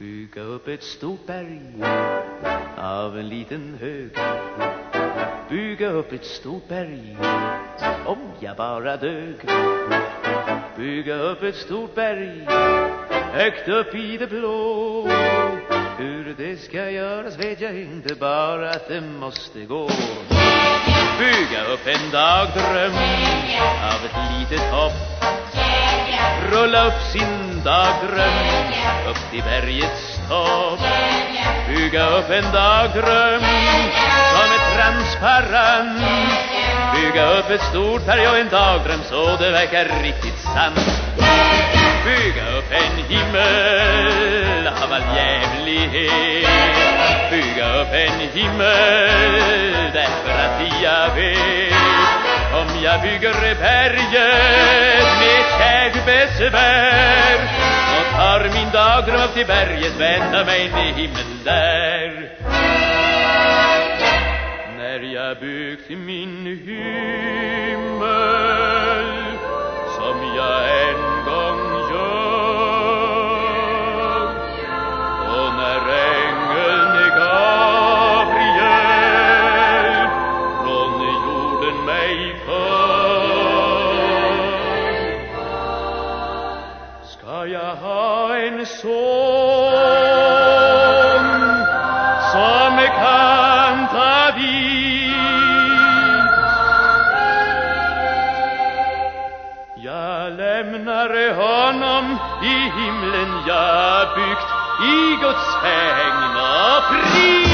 Bygga upp ett stort berg av en liten hög. Bygga upp ett stort berg om jag bara dög. Bygga upp ett stort berg högt upp i det blå. Hur det ska göras vet jag inte, bara att det måste gå. Bygga upp en dagdröm av ett litet hopp. Rulla upp sin dagdröm upp till bergets topp. Bygga upp en dagdröm som är transparent. Bygga upp ett stort berg och en dagdröm så det verkar riktigt sant. Bygga upp en himmel av all jävlighet. Bygga upp en himmel därför att jag vet. Om jag bygger berget besvär Och tar min dagdröm upp till berget vända mig till himlen där. När jag byggt min himmel sång som kan ta vid Jag lämnar honom i himlen jag byggt i Guds hägn och frid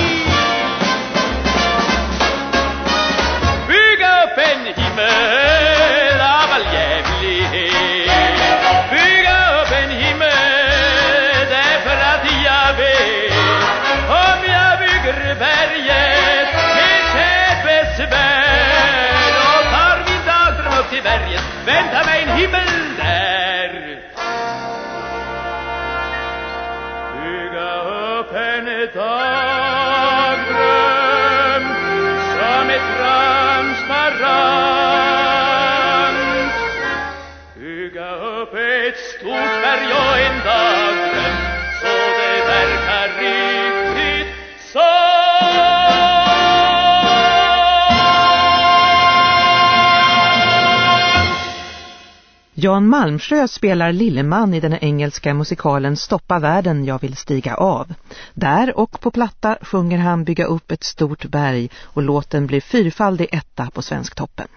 stort berg och en dag. Jan Malmsjö spelar Lilleman i den engelska musikalen Stoppa världen, jag vill stiga av. Där och på platta sjunger han bygga upp ett stort berg och låten blir fyrfaldig etta på Svensktoppen.